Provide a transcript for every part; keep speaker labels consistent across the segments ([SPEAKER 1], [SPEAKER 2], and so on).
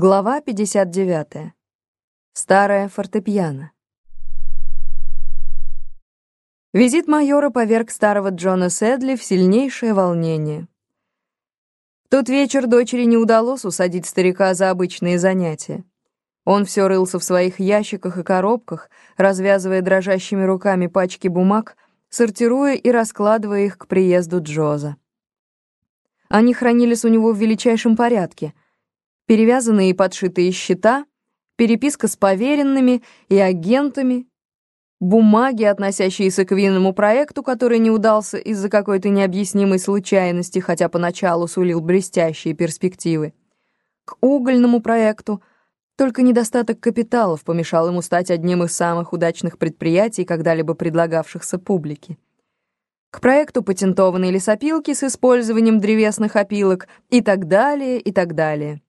[SPEAKER 1] Глава 59. Старая фортепиано. Визит майора поверг старого Джона Сэдли в сильнейшее волнение. В тот вечер дочери не удалось усадить старика за обычные занятия. Он все рылся в своих ящиках и коробках, развязывая дрожащими руками пачки бумаг, сортируя и раскладывая их к приезду Джоза. Они хранились у него в величайшем порядке — перевязанные и подшитые счета, переписка с поверенными и агентами, бумаги, относящиеся к винному проекту, который не удался из-за какой-то необъяснимой случайности, хотя поначалу сулил блестящие перспективы, к угольному проекту, только недостаток капиталов помешал ему стать одним из самых удачных предприятий, когда-либо предлагавшихся публике. К проекту патентованной лесопилки с использованием древесных опилок и так далее, и так далее.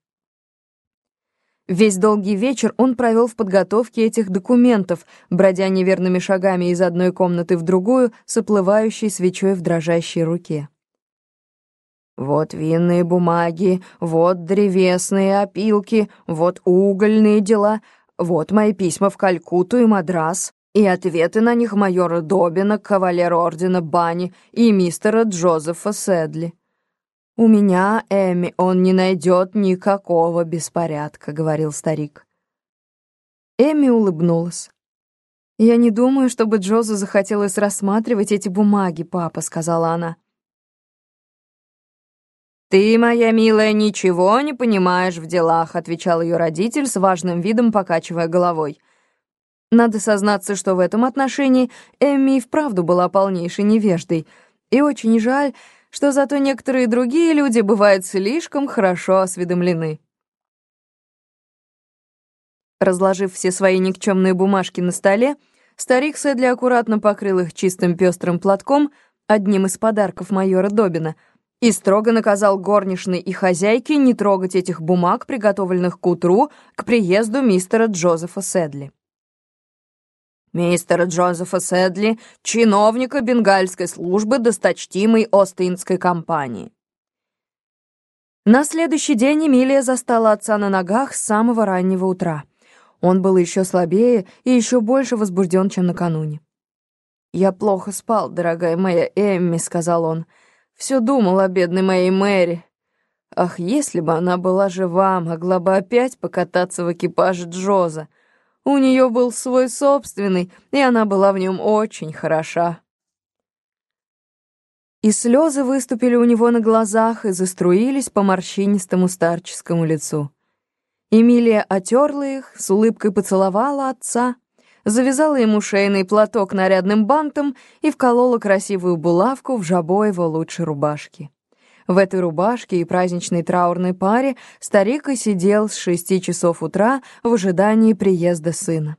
[SPEAKER 1] Весь долгий вечер он провел в подготовке этих документов, бродя неверными шагами из одной комнаты в другую с оплывающей свечой в дрожащей руке. Вот винные бумаги, вот древесные опилки, вот угольные дела, вот мои письма в Калькутту и Мадрас, и ответы на них майора Добина, кавалера ордена Бани и мистера Джозефа Сэдли. «У меня, Эми, он не найдет никакого беспорядка», — говорил старик. Эми улыбнулась. «Я не думаю, чтобы Джозу захотелось рассматривать эти бумаги, папа», — сказала она.
[SPEAKER 2] «Ты, моя милая, ничего не понимаешь в делах», — отвечал ее родитель с важным видом, покачивая головой.
[SPEAKER 1] Надо сознаться, что в этом отношении Эмми и вправду была полнейшей невеждой, и очень жаль, что зато некоторые другие люди бывают слишком хорошо осведомлены. Разложив все свои никчемные бумажки на столе, старик Сэдли аккуратно покрыл их чистым пестрым платком, одним из подарков майора Добина, и строго наказал горничной и хозяйке не трогать этих бумаг, приготовленных к утру, к приезду мистера Джозефа Сэдли
[SPEAKER 2] мистера Джозефа Сэдли, чиновника бенгальской службы досточтимой Остинской компании.
[SPEAKER 1] На следующий день Эмилия застала отца на ногах с самого раннего утра. Он был еще слабее и еще больше возбужден, чем накануне. «Я плохо спал, дорогая моя Эмми», — сказал он. «Все думал о бедной моей Мэри. Ах, если бы она была жива, могла бы опять покататься в экипаже Джоза. У нее был свой собственный, и она была в нем очень хороша. И слезы выступили у него на глазах и заструились по морщинистому старческому лицу. Эмилия отерла их, с улыбкой поцеловала отца, завязала ему шейный платок нарядным бантом и вколола красивую булавку в жабо его лучшей рубашки. В этой рубашке и праздничной траурной паре старик и сидел с шести часов утра в ожидании приезда сына.